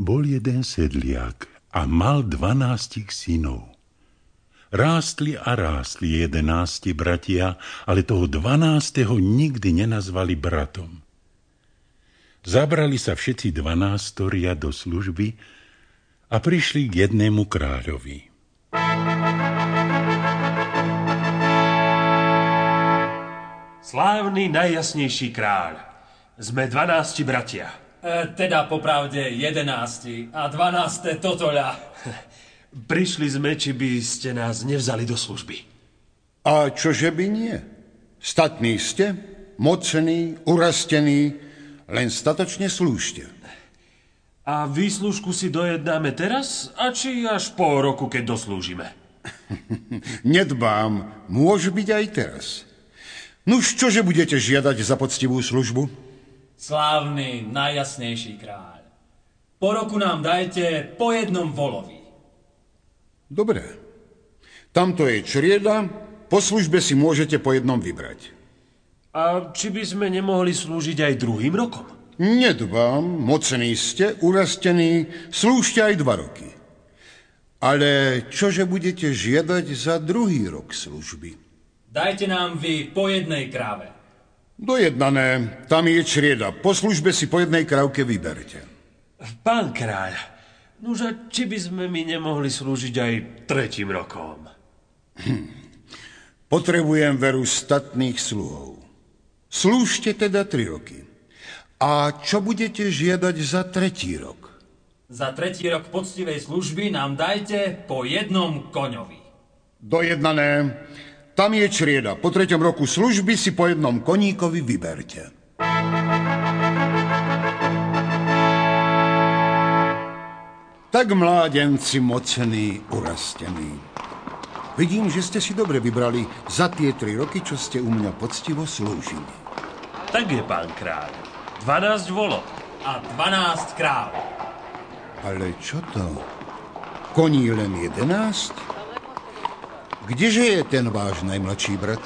Bol jeden sedliak a mal dvanástich synov. Rástli a rástli jedenácti bratia, ale toho dvanásteho nikdy nenazvali bratom. Zabrali sa všetci dvanástoria do služby a prišli k jednému kráľovi. Slávny najjasnejší kráľ. Sme dvanácti bratia. E, teda popravde jedenácti a dvanácté totoľa. Prišli sme, či by ste nás nevzali do služby. A čože by nie? Statní ste, mocení, urastení, len statočne slúžte. A výslužku si dojednáme teraz, a či až po roku, keď doslúžime? Nedbám, môže byť aj teraz. Nuž, čože budete žiadať za poctivú službu? Slávny, najjasnejší kráľ. Po roku nám dajte po jednom volovi. Dobre. Tamto je črieda, po službe si môžete po jednom vybrať. A či by sme nemohli slúžiť aj druhým rokom? Nedbám, mocení ste, urastení, slúžte aj dva roky. Ale čože budete žiadať za druhý rok služby? Dajte nám vy po jednej kráve. Dojednané, tam je črieda. Po službe si po jednej krávke vyberte. Pán kráľ, nože či by sme my nemohli slúžiť aj tretím rokom? Hm. Potrebujem veru statných sluhov. Slúžte teda tri roky. A čo budete žiadať za tretí rok? Za tretí rok poctivej služby nám dajte po jednom koňovi. Dojednané. Tam je črieda. Po treťom roku služby si po jednom koníkovi vyberte. Tak mládenci mocení, urastení. Vidím, že ste si dobre vybrali za tie tri roky, čo ste u mňa poctivo slúžili. Tak je, pán kráľ. 12 volo. A 12 kráľ. Ale čo to? Koní len 11? Kdeže je ten váš najmladší brat?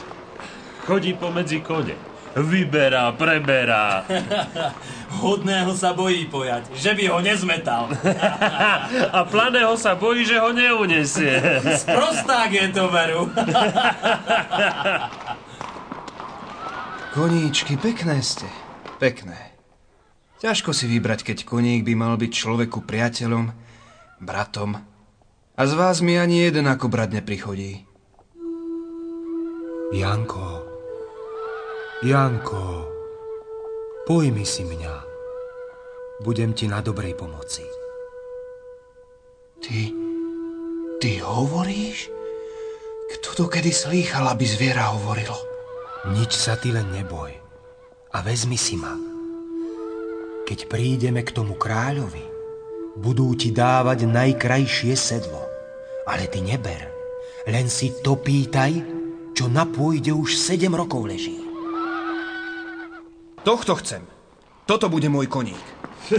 Chodí pomedzi kone. Vyberá, preberá. Hodného sa bojí pojať, že by ho nezmetal. A planého sa bojí, že ho neunesie. Sprosták je to veru. Koníčky, pekné ste. Pekné. Ťažko si vybrať, keď koník by mal byť človeku priateľom, bratom. A z vás mi ani jeden ako brat neprichodí. Janko, Janko, pojmi si mňa. Budem ti na dobrej pomoci. Ty, ty hovoríš? Kto to kedy slýchal, aby zviera hovorilo? Nič sa ty len neboj. A vezmi si ma. Keď prídeme k tomu kráľovi, budú ti dávať najkrajšie sedlo. Ale ty neber, len si to pýtaj, čo na pôjde už 7 rokov leží. Tohto chcem. Toto bude môj koník.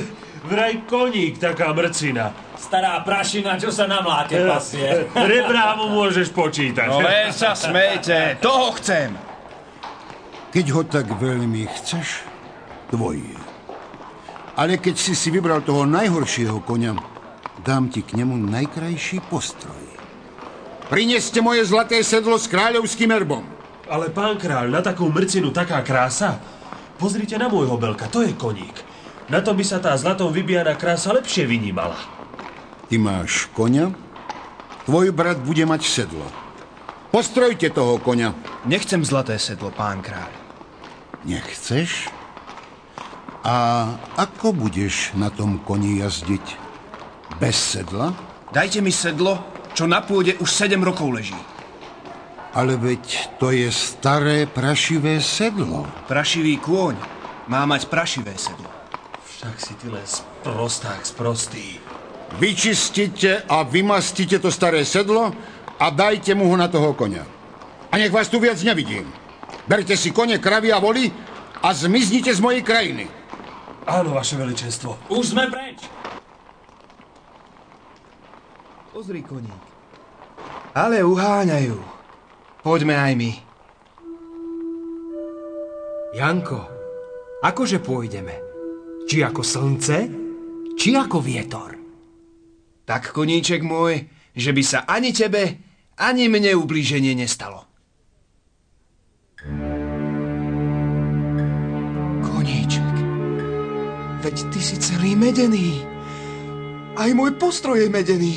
Vraj koník, taká mrcina. Stará prašina, čo sa na mláte pasie. Rebrá mu môžeš počítať. No len sa smejte, toho chcem. Keď ho tak veľmi chceš, tvoj je. Ale keď si si vybral toho najhoršieho konia, dám ti k nemu najkrajší postroj. Prineste moje zlaté sedlo s kráľovským erbom. Ale pán kráľ, na takú mrcinu taká krása? Pozrite na môjho belka, to je koník. Na tom by sa tá zlatom vybijaná krása lepšie vynímala. Ty máš konia, tvoj brat bude mať sedlo. Postrojte toho konia. Nechcem zlaté sedlo, pán kráľ. Nechceš? A ako budeš na tom koni jazdiť? Bez sedla? Dajte mi sedlo čo na pôde už 7 rokov leží. Ale veď to je staré prašivé sedlo. Prašivý kôň má mať prašivé sedlo. Však si ty len sprosták sprostý. Vyčistite a vymastite to staré sedlo a dajte mu ho na toho konia. A nech vás tu viac nevidím. Berte si kone, kravy a voli a zmiznite z mojej krajiny. Áno, vaše veličenstvo. Už sme preč. Pozri, koník. Ale uháňajú. Poďme aj my. Janko, akože pôjdeme? Či ako slnce? či ako vietor? Tak, koníček môj, že by sa ani tebe, ani mne ublíženie nestalo. Koníček, veď ty si celý medený. Aj môj postroj je medený.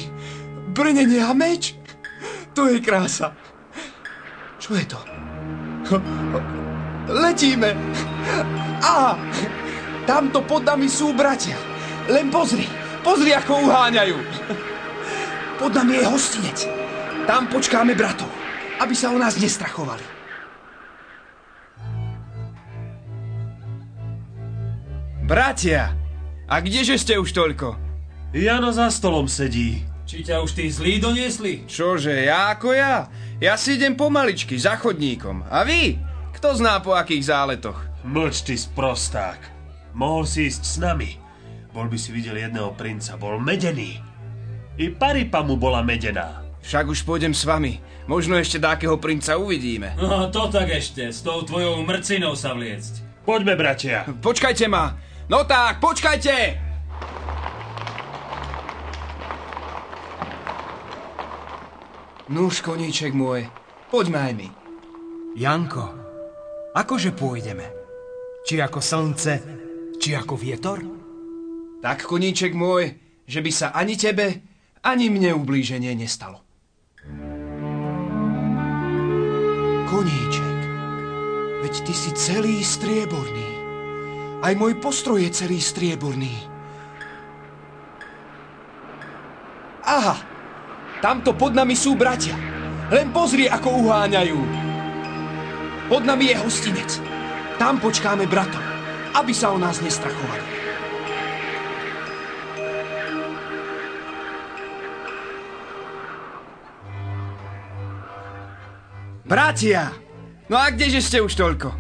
Brnenie a meč. To je krása. Čo je to? Letíme. Á, tamto pod nami sú bratia. Len pozri, pozri, ako uháňajú. Pod nami je hostinec. Tam počkáme bratov, aby sa o nás nestrachovali. Bratia, a kdeže ste už toľko? Jano za stolom sedí. Či ťa už tí zlí doniesli? Čože, ja ako ja? Ja si idem pomaličky, za chodníkom. A vy? Kto zná po akých záletoch? Mlč ty sprosták. Mohol si ísť s nami. Bol by si videl jedného princa, bol medený. I paripa mu bola medená. Však už pôjdem s vami. Možno ešte dákeho princa uvidíme. No to tak ešte, s tou tvojou mrcinou sa vliecť. Poďme, bratia. Počkajte ma! No tak, počkajte! Nuž, koníček môj, poďme aj my. Janko, akože pôjdeme? Či ako slnce, či ako vietor? Tak, koníček môj, že by sa ani tebe, ani mne ublíženie nestalo. Koníček, veď ty si celý strieborný. Aj môj postroj je celý strieborný. Aha, tamto pod nami sú bratia. Len pozri, ako uháňajú. Pod nami je hostinec. Tam počkáme bratov, aby sa o nás nestrachovali. Bratia! No a kdeže ste už toľko?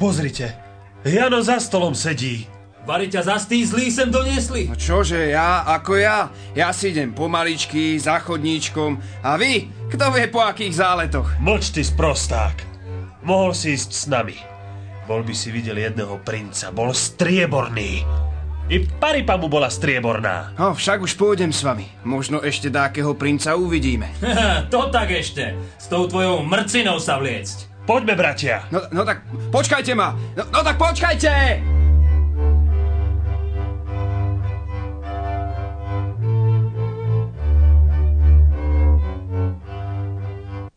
Pozrite, Jano za stolom sedí. Vari ťa zas tí zlí sem doniesli? No čože, ja, ako ja? Ja si idem pomaličky, za chodníčkom. A vy? Kto vie po akých záletoch? Mlč ty sprosták. Mohol si ísť s nami. Bol by si videl jedného princa, bol strieborný. I paripa mu bola strieborná. No, však už pôjdem s vami. Možno ešte dákeho princa uvidíme. to tak ešte, s tou tvojou mrcinou sa vliecť. Poďme, bratia. No, no tak počkajte ma! No, no tak počkajte!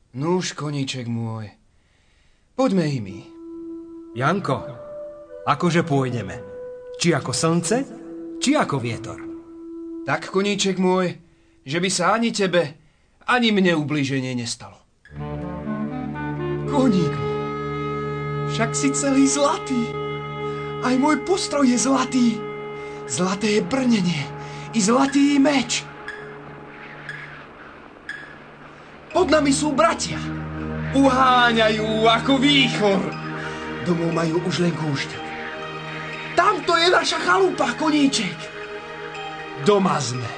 Nuž, koníček môj, poďme i my. Janko, akože pôjdeme? Či ako slnce, či ako vietor? Tak, koníček môj, že by sa ani tebe, ani mne ublíženie nestalo. Koník môj, však si celý zlatý. Aj môj postroj je zlatý. Zlaté je brnenie i zlatý meč. Pod nami sú bratia. Uháňajú ako výchor. Domov majú už len kúšťak. Tamto je naša chalupa, koníček. Doma sme.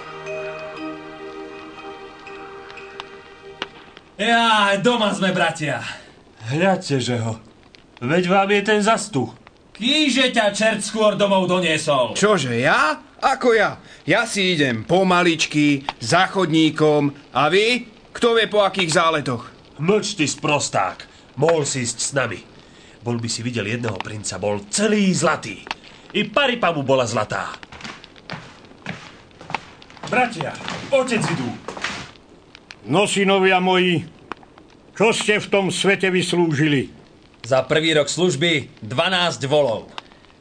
Ja, doma sme, bratia. Hľadte, že ho. Veď vám je ten zastu. Kýže ťa čert skôr domov doniesol? Čože, ja? Ako ja? Ja si idem pomaličky, za chodníkom. A vy? Kto vie po akých záletoch? Mlč ty sprosták. Mohol si ísť s nami. Bol by si videl jedného princa, bol celý zlatý. I paripa mu bola zlatá. Bratia, otec idú. No, synovia moji, čo ste v tom svete vyslúžili? Za prvý rok služby 12 volov.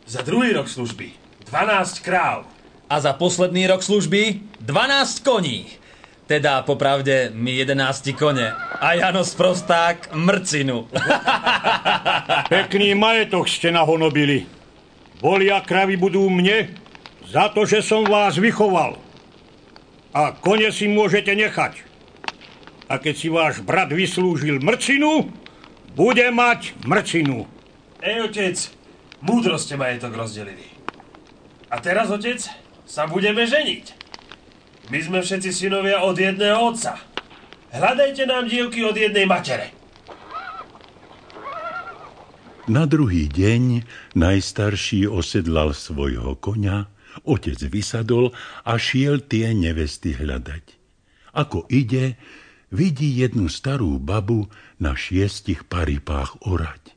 Za druhý rok služby 12 kráv. A za posledný rok služby 12 koní. Teda popravde my 11 kone. A Jano Sprosták mrcinu. Pekný majetok ste nahonobili. Volia kravy budú mne za to, že som vás vychoval. A kone si môžete nechať. A keď si váš brat vyslúžil mrcinu, bude mať mrcinu. Ej, otec, múdro ste majetok rozdelili. A teraz, otec, sa budeme ženiť. My sme všetci synovia od jedného otca. Hľadajte nám dievky od jednej matere. Na druhý deň najstarší osedlal svojho koňa Otec vysadol a šiel tie nevesty hľadať. Ako ide, vidí jednu starú babu na šiestich paripách orať.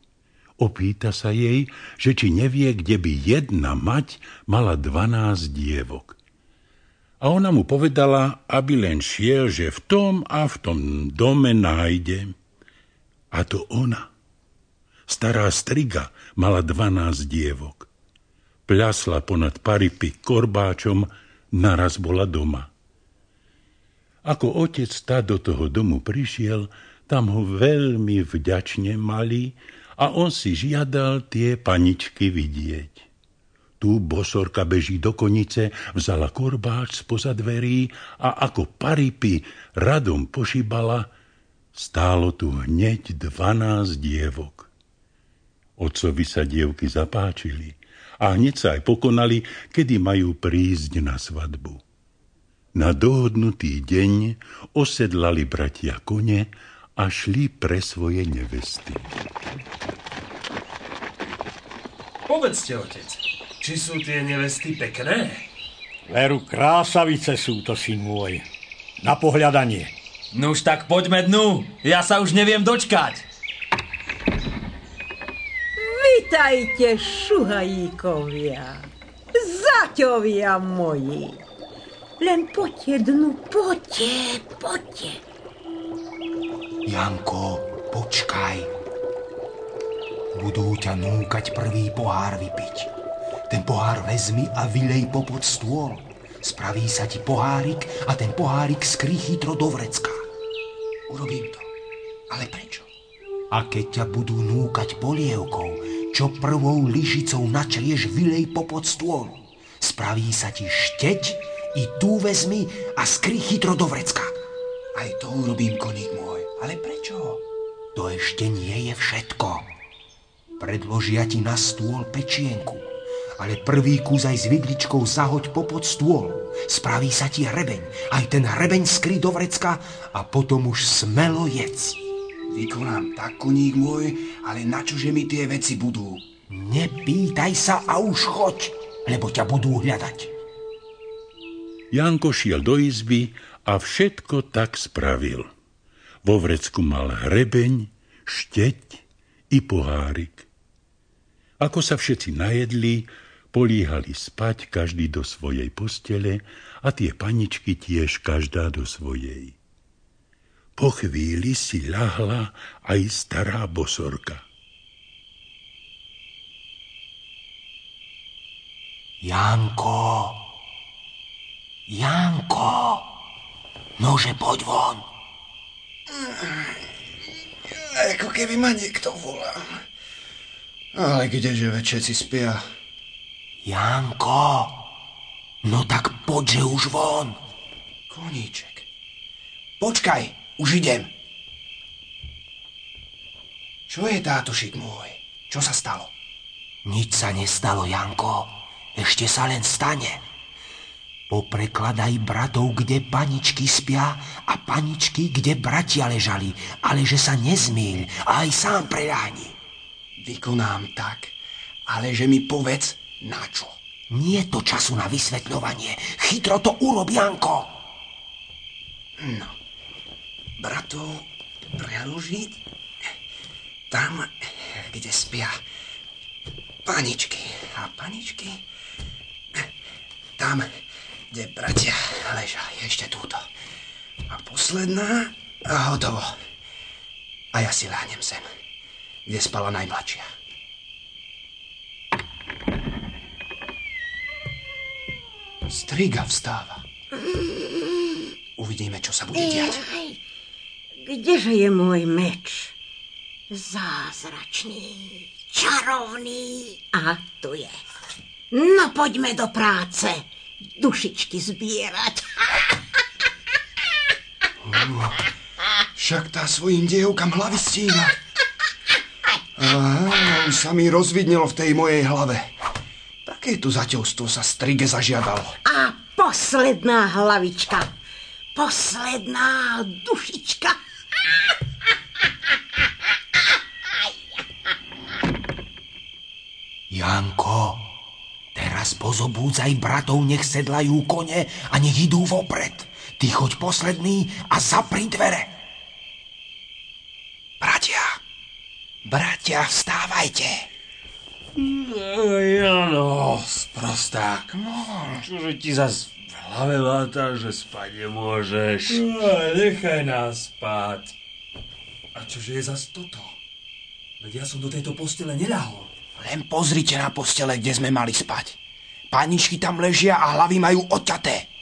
Opýta sa jej, že či nevie, kde by jedna mať mala dvanásť dievok. A ona mu povedala, aby len šiel, že v tom a v tom dome nájde. A to ona. Stará striga mala dvanásť dievok. Pľasla ponad paripy korbáčom, naraz bola doma. Ako otec tá do toho domu prišiel, tam ho veľmi vďačne mali a on si žiadal tie paničky vidieť. Tu bosorka beží do konice, vzala korbáč spoza dverí a ako paripy radom pošibala, stálo tu hneď dvanásť dievok. Otcovi sa dievky zapáčili a hneď sa aj pokonali, kedy majú prísť na svadbu. Na dohodnutý deň osedlali bratia kone a šli pre svoje nevesty. Povedzte, otec, či sú tie nevesty pekné? Veru, krásavice sú to, syn môj. Na pohľadanie. No už tak poďme dnu, ja sa už neviem dočkať. Vitajte, šuhajíkovia, zaťovia moji. Len poďte dnu, poďte, poďte. Janko, počkaj. Budú ťa núkať prvý pohár vypiť. Ten pohár vezmi a vylej popod stôl. Spraví sa ti pohárik a ten pohárik skrý chytro do vrecka. Urobím to. Ale prečo? A keď ťa budú núkať polievkou, čo prvou lyžicou načrieš, vylej popod stôl. Spraví sa ti šteť i tu vezmi a skry chytro do vrecka. Aj to urobím, koník môj. Ale prečo? To ešte nie je všetko. Predložia ti na stôl pečienku, ale prvý kus aj s vidličkou zahoď popod stôl. Spraví sa ti hrebeň, aj ten hrebeň skry do vrecka a potom už smelo jedz. Vykonám tak, koník môj, ale na čože mi tie veci budú? Nepýtaj sa a už choď, lebo ťa budú hľadať. Janko šiel do izby a všetko tak spravil. Vo vrecku mal hrebeň, šteť i pohárik. Ako sa všetci najedli, políhali spať každý do svojej postele a tie paničky tiež každá do svojej. Po chvíli si ľahla aj stará bosorka. Janko, Janko, nože poď von. Ako keby ma niekto volal. Ale kdeže veď všetci spia? Janko, no tak poďže už von. Koníček. Počkaj, už idem. Čo je táto šik môj? Čo sa stalo? Nič sa nestalo, Janko. Ešte sa len stane. Poprekladaj bratov, kde paničky spia a paničky, kde bratia ležali, ale že sa nezmýl a aj sám preľahni. Vykonám tak, ale že mi povedz na čo. Nie to času na vysvetľovanie. Chytro to urob, Janko. No, bratov preložiť tam, kde spia paničky. A paničky tam, kde bratia ležali ešte túto. A posledná a hotovo. A ja si láhnem sem, kde spala najmladšia. Striga vstáva. Uvidíme, čo sa bude diať. Kdeže je môj meč? Zázračný, čarovný. A tu je. No poďme do práce dušičky zbierať. Uh, však tá svojim dievkam hlavy stína. Aha, už sa mi rozvidnilo v tej mojej hlave. Takéto zaťovstvo sa strige zažiadalo. A posledná hlavička. Posledná dušička. Janko, teraz pozobúdzaj bratov, nech sedlajú kone a nech idú vopred. Ty choď posledný a zapri dvere. Bratia, bratia, vstávajte. Jano, sprosták, no, čože ti zas v hlave láta, že spať nemôžeš. No, nechaj nás spať. A čože je zas toto? Veď ja som do tejto postele neľahol. Len pozrite na postele, kde sme mali spať. Paničky tam ležia a hlavy majú odťaté.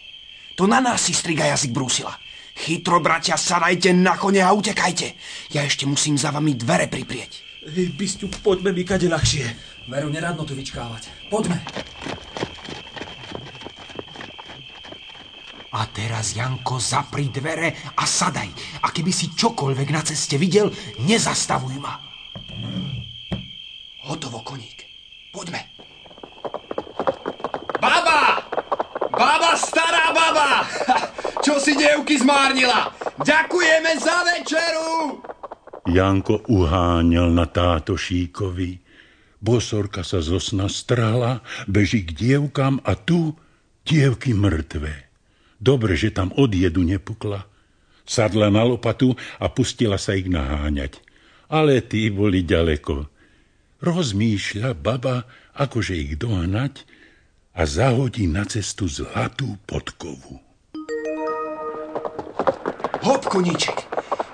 To na nás si striga jazyk brúsila. Chytro, bratia, sadajte na kone a utekajte. Ja ešte musím za vami dvere priprieť. Hej, Bisťu, poďme mi kade ľahšie. Veru, neradno tu vyčkávať. Poďme. A teraz, Janko, zapri dvere a sadaj. A keby si čokoľvek na ceste videl, nezastavuj ma. Hotovo, koník. Poďme. Baba! Baba, stará baba! Čo si dievky zmárnila? Ďakujeme za večeru! Janko uháňal na táto šíkovi. Bosorka sa zo sna strhla, beží k dievkam a tu dievky mŕtve. Dobre, že tam od jedu nepukla. Sadla na lopatu a pustila sa ich naháňať. Ale tí boli ďaleko. Rozmýšľa baba, akože ich dohnať a zahodí na cestu zlatú podkovu. Hop, koníček.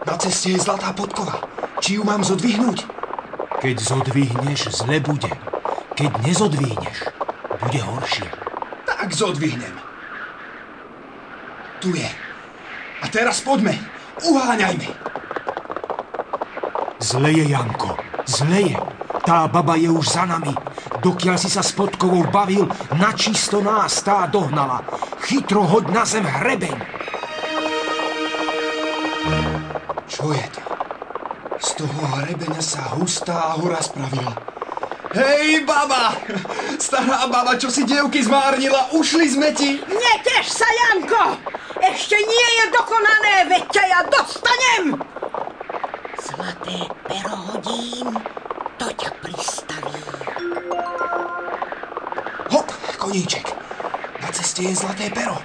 Na ceste je zlatá podkova. Či ju mám zodvihnúť? Keď zodvihneš, zle bude. Keď nezodvihneš, bude horšie. Tak zodvihnem. Tu je. A teraz poďme. Uháňajme. Zle je, Janko. Zle je. Tá baba je už za nami. Dokiaľ si sa s podkovou bavil, načisto nás tá dohnala. Chytro hoď na zem hrebeň. Čo je to? Z toho hrebeňa sa hustá hora spravila. Hej, baba! Stará baba, čo si dievky zmárnila, ušli sme ti! Neteš sa, Janko! Ešte nie je dokonané, veď ťa ja dostanem! Zlaté pero hodím, to ťa pristaví. Hop, koníček. Na ceste je zlaté pero.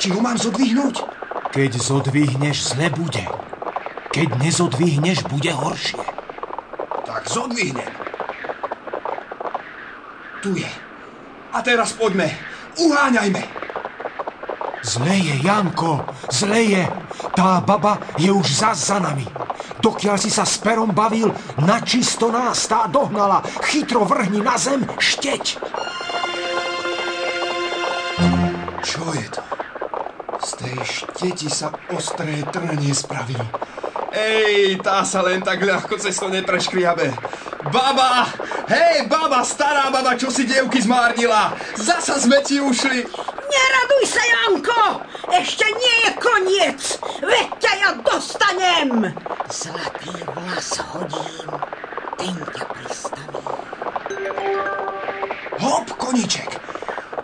Či ho mám zodvihnúť? Keď zodvihneš, zle bude. Keď nezodvihneš, bude horšie. Tak zodvihnem. Tu je. A teraz poďme. Uháňajme. Zle je, Janko, zle je. Tá baba je už zas za nami. Dokiaľ si sa s perom bavil, načisto nás tá dohnala. Chytro vrhni na zem šteť. Čo je to? Z tej šteti sa ostré trnenie spravilo. Ej, tá sa len tak ľahko cesto nepreškriabe. Baba! Hej, baba, stará baba, čo si dievky zmárnila! Zasa sme ti ušli! Neraduj sa, Janko! Ešte nie je koniec! Veď ťa ja dostanem! Zlatý vlas hodím, ten ťa pristaví. Hop, koníček!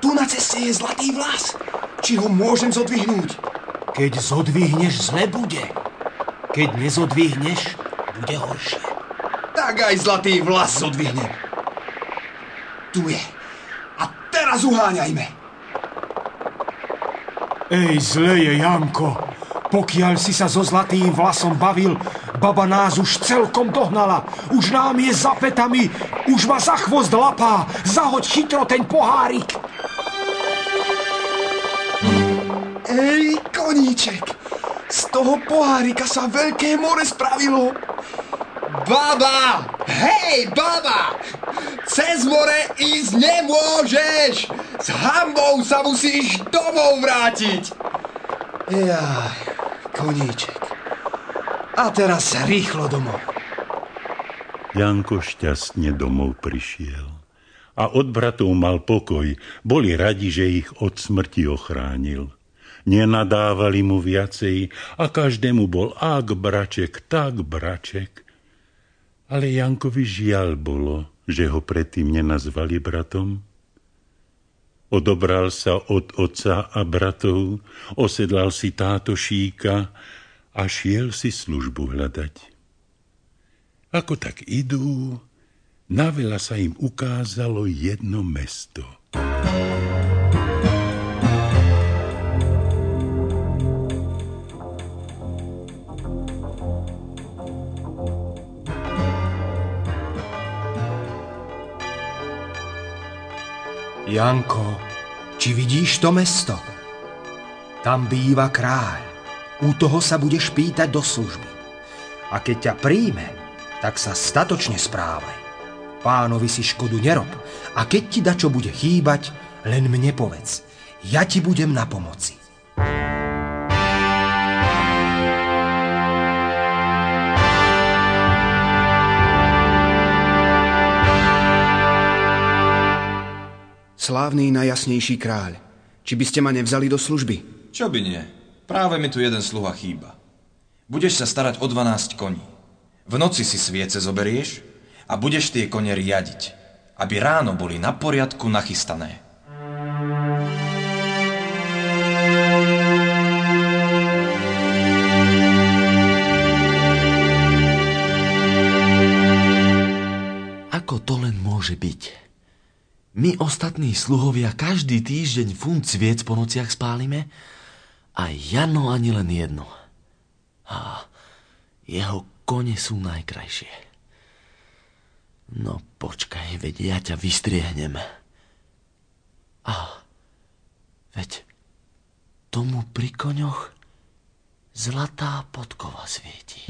Tu na ceste je zlatý vlas. Či ho môžem zodvihnúť? Keď zodvihneš, zle bude. Keď nezodvihneš, bude horšie. Tak aj zlatý vlas zodvihnem. Tu je. A teraz uháňajme. Ej, zle je, Janko. Pokiaľ si sa so zlatým vlasom bavil, baba nás už celkom dohnala. Už nám je za petami, už ma za chvost lapá. Zahoď chytro ten pohárik. Ej, koníček, toho pohárika sa veľké more spravilo. Baba! Hej, baba! Cez more ísť nemôžeš! S hambou sa musíš domov vrátiť! Jaj, koníček. A teraz rýchlo domov. Janko šťastne domov prišiel. A od bratov mal pokoj. Boli radi, že ich od smrti ochránil. Nenadávali mu viacej a každému bol ak braček, tak braček. Ale Jankovi žiaľ bolo, že ho predtým nenazvali bratom. Odobral sa od otca a bratov, osedlal si táto šíka a šiel si službu hľadať. Ako tak idú, naveľa sa im ukázalo jedno mesto – Janko, či vidíš to mesto? Tam býva kráľ. U toho sa budeš pýtať do služby. A keď ťa príjme, tak sa statočne správaj. Pánovi si škodu nerob. A keď ti dačo bude chýbať, len mne povedz. Ja ti budem na pomoci. Slávny najjasnejší kráľ, či by ste ma nevzali do služby? Čo by nie? Práve mi tu jeden sluha chýba. Budeš sa starať o 12 koní. V noci si sviece zoberieš a budeš tie kone riadiť, aby ráno boli na poriadku nachystané. Ako to len môže byť? My ostatní sluhovia každý týždeň funt sviec po nociach spálime a Jano ani len jedno. A jeho kone sú najkrajšie. No počkaj, veď ja ťa vystriehnem. A veď tomu pri koňoch zlatá podkova svieti.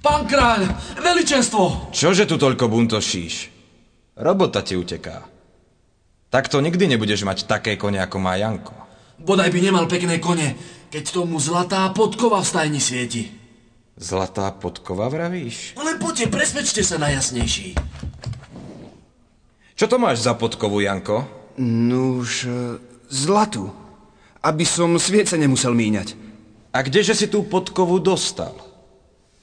Pán kráľ, veličenstvo! Čože tu toľko buntošíš? Robota ti uteká. Takto nikdy nebudeš mať také kone, ako má Janko. Bodaj by nemal pekné kone, keď tomu zlatá podkova v stajni svieti. Zlatá podkova vravíš? No len poďte, presvedčte sa najjasnejší. Čo to máš za podkovu, Janko? Nuž, e, zlatú. Aby som sviece nemusel míňať. A kdeže si tú podkovu dostal?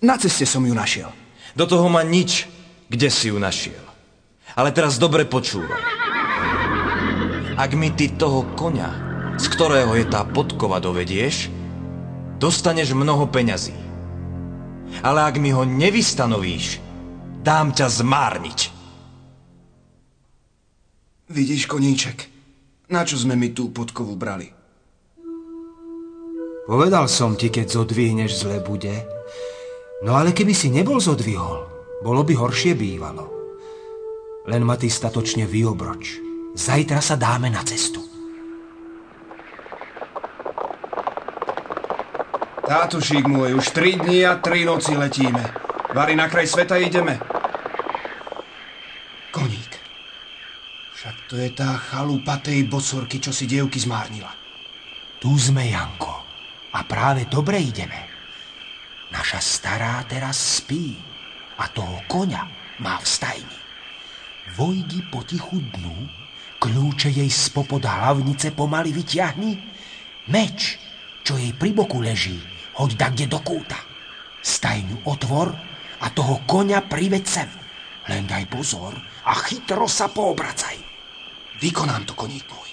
Na ceste som ju našiel. Do toho ma nič, kde si ju našiel. Ale teraz dobre počúvaj. Ak mi ty toho koňa, z ktorého je tá podkova, dovedieš, dostaneš mnoho peňazí. Ale ak mi ho nevystanovíš, dám ťa zmárniť. Vidíš, koníček, na čo sme mi tú podkovu brali? Povedal som ti, keď zodvihneš, zle bude. No ale keby si nebol zodvihol, bolo by horšie bývalo. Len ma ty statočne vyobroč. Zajtra sa dáme na cestu. Tátušík môj, už tri dni a tri noci letíme. Vary na kraj sveta ideme. Koník. Však to je tá chalupa tej bosorky, čo si dievky zmárnila. Tu sme, Janko. A práve dobre ideme. Naša stará teraz spí a toho koňa má v stajni. Vojdi potichu dnu, kľúče jej spopod hlavnice pomaly vyťahni, meč, čo jej pri boku leží, hoď da kde do kúta. Stajňu otvor a toho koňa priveď sem. Len daj pozor a chytro sa poobracaj. Vykonám to, koník môj.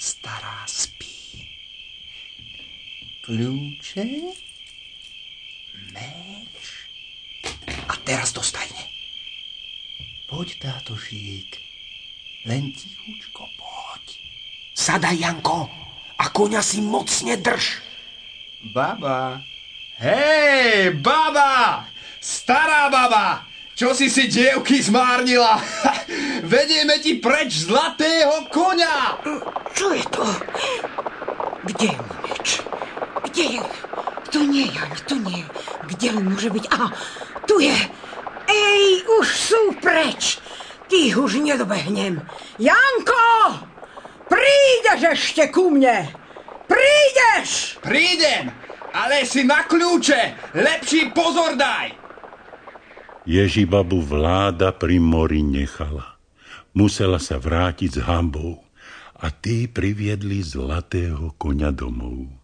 Stará spí. Kľúče? Meč. A teraz do stajne. Poď, tátošík. Len tichučko poď. Sadaj, Janko, a koňa si mocne drž. Baba. Hej, baba! Stará baba! Čo si si dievky zmárnila? Vedieme ti preč zlatého koňa! Čo je to? Kde je meč? Kde je? Tu nie, Jan, tu nie. Kde len môže byť? Aha, tu je. Ej, už sú preč. Tých už nedobehnem. Janko! Prídeš ešte ku mne! Prídeš! Prídem, ale si na kľúče. Lepší pozor daj. Ježibabu vláda pri mori nechala. Musela sa vrátiť s hambou a tí priviedli zlatého koňa domov.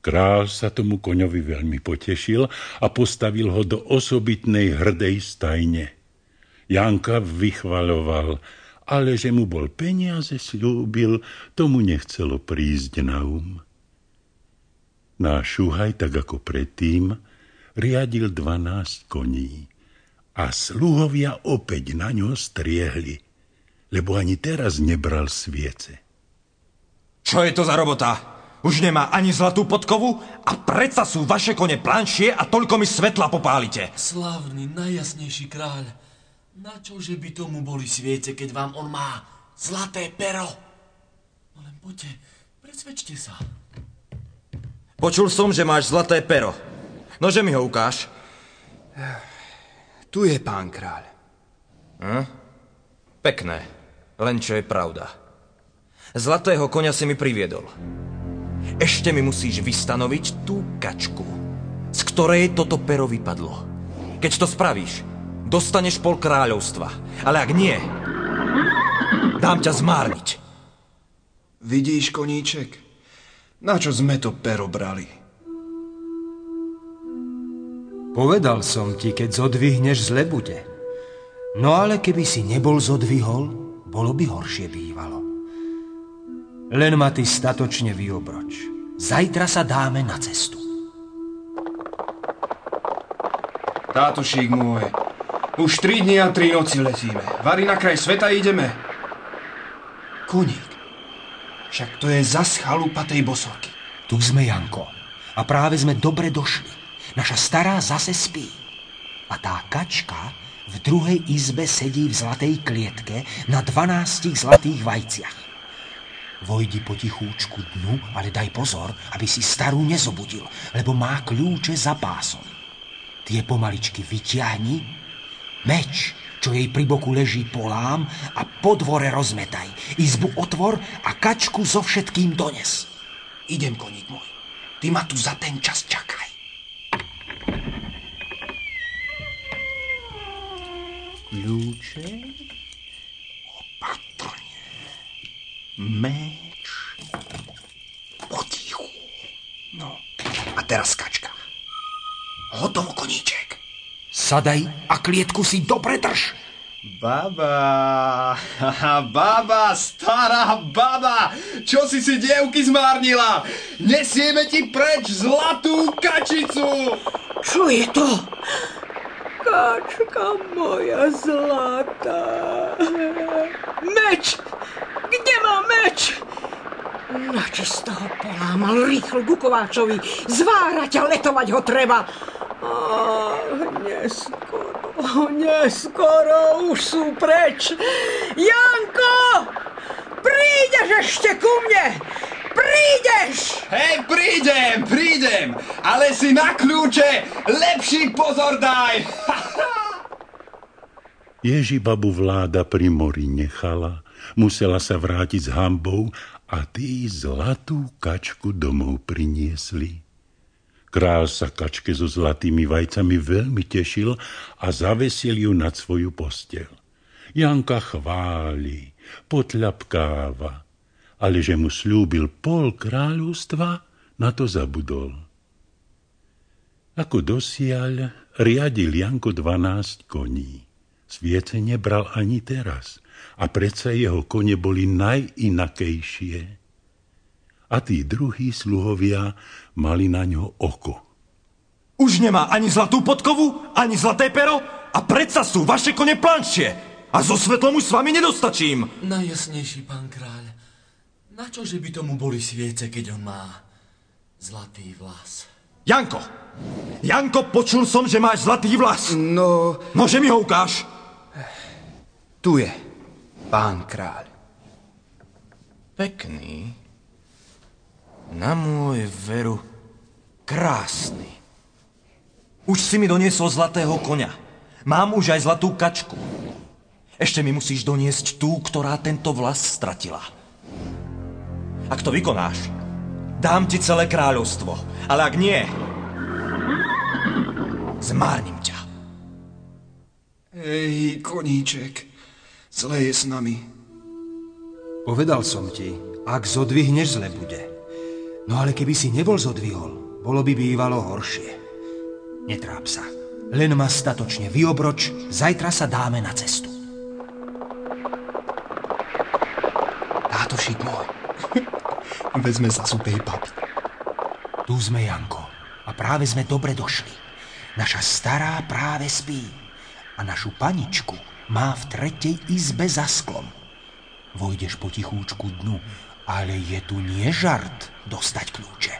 Král sa tomu koňovi veľmi potešil a postavil ho do osobitnej hrdej stajne. Janka vychvaloval, ale že mu bol peniaze slúbil, tomu nechcelo prísť na um. Náš šuhaj, tak ako predtým, riadil 12 koní a sluhovia opäť na ňo striehli, lebo ani teraz nebral sviece. Čo je to za robota? Už nemá ani zlatú podkovu a predsa sú vaše kone planšie a toľko mi svetla popálite. Slavný, najjasnejší kráľ, na čože by tomu boli sviece, keď vám on má zlaté pero? No len poďte, presvedčte sa. Počul som, že máš zlaté pero. Nože mi ho ukáž. Tu je pán kráľ. Hm? Pekné, len čo je pravda. Zlatého konia si mi priviedol. Ešte mi musíš vystanoviť tú kačku, z ktorej toto pero vypadlo. Keď to spravíš, dostaneš pol kráľovstva. Ale ak nie, dám ťa zmárniť. Vidíš, koníček? Na čo sme to pero brali? Povedal som ti, keď zodvihneš, zle bude. No ale keby si nebol zodvihol, bolo by horšie bývalo. Len ma ty statočne vyobroč. Zajtra sa dáme na cestu. Tátošík môj, už tri dni a tri noci letíme. Vary na kraj sveta ideme. Koník, však to je zas chalupa tej bosorky. Tu sme, Janko. A práve sme dobre došli. Naša stará zase spí. A tá kačka v druhej izbe sedí v zlatej klietke na 12 zlatých vajciach. Vojdi potichúčku dnu, ale daj pozor, aby si starú nezobudil, lebo má kľúče za pásom. Tie pomaličky vyťahni, meč, čo jej pri boku leží, polám a po dvore rozmetaj. Izbu otvor a kačku so všetkým dones. Idem, koník môj. Ty ma tu za ten čas čakaj. Kľúče, opatrne, meč, potichu. No, a teraz kačka. Hotovo, koníček. Sadaj a klietku si dobre drž. Baba, baba, stará baba, čo si si dievky zmárnila? Nesieme ti preč zlatú kačicu! Čo je to? Kačka moja zlatá. Meč! Kde má meč? Načisto ho polámal rýchlo Gukováčovi. Zvárať a letovať ho treba. Ach, neskoro, neskoro, už sú preč. Janko! Prídeš ešte ku mne! Prídeš! Hej, prídem, prídem, ale si na kľúče lepší pozor daj. Ježibabu vláda pri mori nechala, musela sa vrátiť s hambou a tí zlatú kačku domov priniesli. Král sa kačke so zlatými vajcami veľmi tešil a zavesil ju nad svoju postel. Janka chváli, potľapkáva, ale že mu slúbil pol kráľovstva, na to zabudol. Ako dosiaľ riadil Janko 12 koní. Sviece nebral ani teraz a predsa jeho kone boli najinakejšie a tí druhí sluhovia mali na ňo oko. Už nemá ani zlatú podkovu, ani zlaté pero a predsa sú vaše kone planšie. A so svetlom už s vami nedostačím. Najjasnejší pán kráľ, na čože by tomu boli sviece, keď on má zlatý vlas? Janko! Janko, počul som, že máš zlatý vlas. No... Nože mi ho ukáž. Tu je, pán kráľ. Pekný. Na môj veru krásny. Už si mi doniesol zlatého konia. Mám už aj zlatú kačku. Ešte mi musíš doniesť tú, ktorá tento vlas stratila. Ak to vykonáš, dám ti celé kráľovstvo. Ale ak nie, zmárnim ťa. Ej, koníček, zle je s nami. Povedal som ti, ak zodvihneš, zle bude. No ale keby si nebol zodvihol, bolo by bývalo horšie. Netráp sa. Len ma statočne vyobroč, zajtra sa dáme na cestu. Táto šik môj. Vezme sa sú tej papi. Tu sme, Janko. A práve sme dobre došli. Naša stará práve spí a našu paničku má v tretej izbe za sklom. Vojdeš potichúčku dnu, ale je tu nie žart dostať kľúče,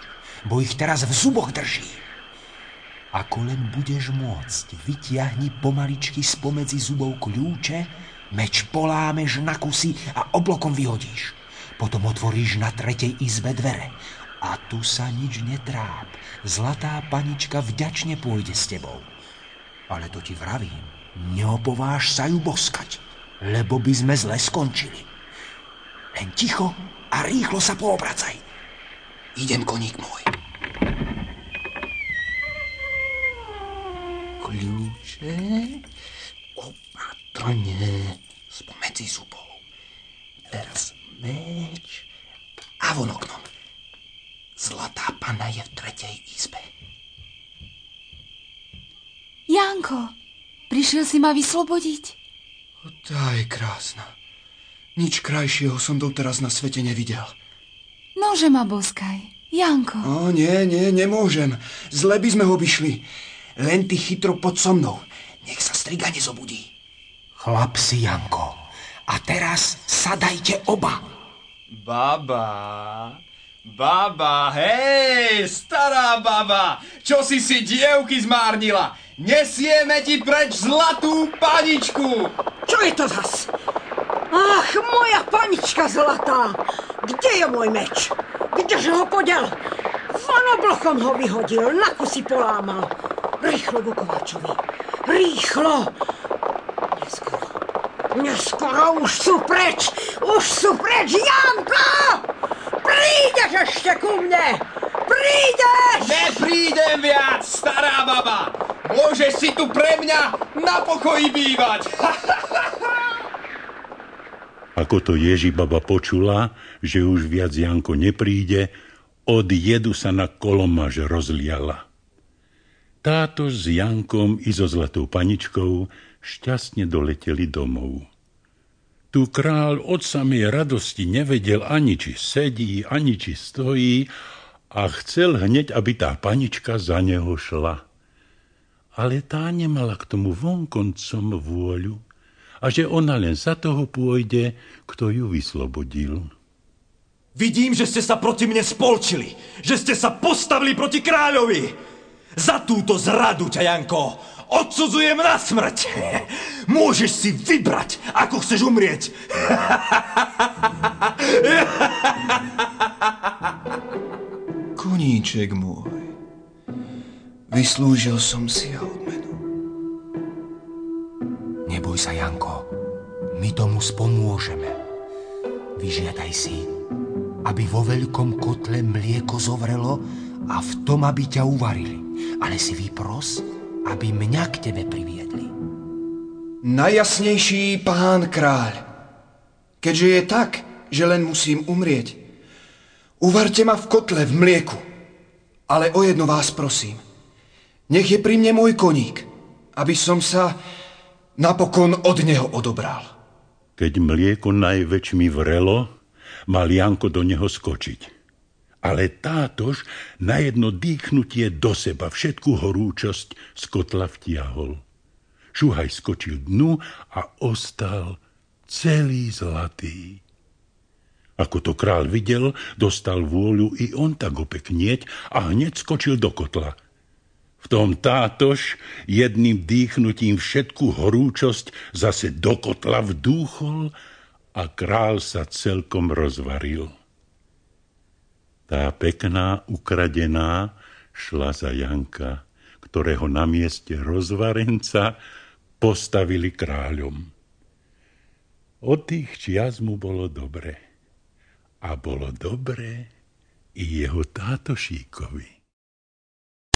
bo ich teraz v zuboch drží. Ako len budeš môcť, vytiahni pomaličky spomedzi zubov kľúče, meč polámeš na kusy a oblokom vyhodíš. Potom otvoríš na tretej izbe dvere. A tu sa nič netráp. Zlatá panička vďačne pôjde s tebou. Ale to ti vravím, neopováž sa ju boskať, lebo by sme zle skončili. Len ticho a rýchlo sa poobracaj. Idem, koník môj. Kľúče opatrne spomedzi zubov. Teraz meč a von oknom. Zlatá pana je v tretej izbe. Janko, prišiel si ma vyslobodiť? Tá je krásna. Nič krajšieho som doteraz na svete nevidel. Nože ma boskaj. Janko. O, nie, nie, nemôžem. Zle by sme ho vyšli. Len ty chytro pod so mnou. Nech sa striga nezobudí. Chlap si, Janko. A teraz sadajte oba. Baba, baba, hej, stará baba, čo si si dievky zmárnila? Nesieme ti preč zlatú paničku. Čo je to zas? Ach, moja panička zlatá! Kde je môj meč? Kdeže ho podel? Von oblochom ho vyhodil, na kusy polámal. Rýchlo ku. Rýchlo! Neskoro. Neskoro, už sú preč! Už sú preč, Janko! Prídeš ešte ku mne! Prídeš! Neprídem viac, stará baba. Môžeš si tu pre mňa na pokoji bývať. Ako to Ježibaba počula, že už viac Janko nepríde, od jedu sa na kolomaž rozliala. Táto s Jankom i so zlatou paničkou šťastne doleteli domov. Tu král od samej radosti nevedel ani či sedí, ani či stojí a chcel hneď, aby tá panička za neho šla. Ale tá nemala k tomu vonkoncom vôľu a že ona len za toho pôjde, kto ju vyslobodil. Vidím, že ste sa proti mne spolčili, že ste sa postavili proti kráľovi. Za túto zradu ťa, Janko, odsudzujem na smrť. Môžeš si vybrať, ako chceš umrieť. Koníček môj, vyslúžil som si ja odmenu. Neboj sa, Janko, my tomu spomôžeme. Vyžiadaj si, aby vo veľkom kotle mlieko zovrelo a v tom, aby ťa uvarili. Ale si vypros, aby mňa k tebe priviedli. Najjasnejší pán kráľ, keďže je tak, že len musím umrieť, uvarte ma v kotle v mlieku. Ale o jedno vás prosím. Nech je pri mne môj koník, aby som sa napokon od neho odobral. Keď mlieko najväčšmi vrelo, mal Janko do neho skočiť. Ale tátož na jedno dýchnutie do seba všetku horúčosť z kotla vtiahol. Šuhaj skočil dnu a ostal celý zlatý. Ako to král videl, dostal vôľu i on tak opeknieť a hneď skočil do kotla. V tom tátož jedným dýchnutím všetku horúčosť zase do kotla vdúchol a král sa celkom rozvaril. Tá pekná, ukradená šla za Janka, ktorého na mieste rozvarenca postavili kráľom. Od tých čias mu bolo dobre. A bolo dobre i jeho tátošíkovi.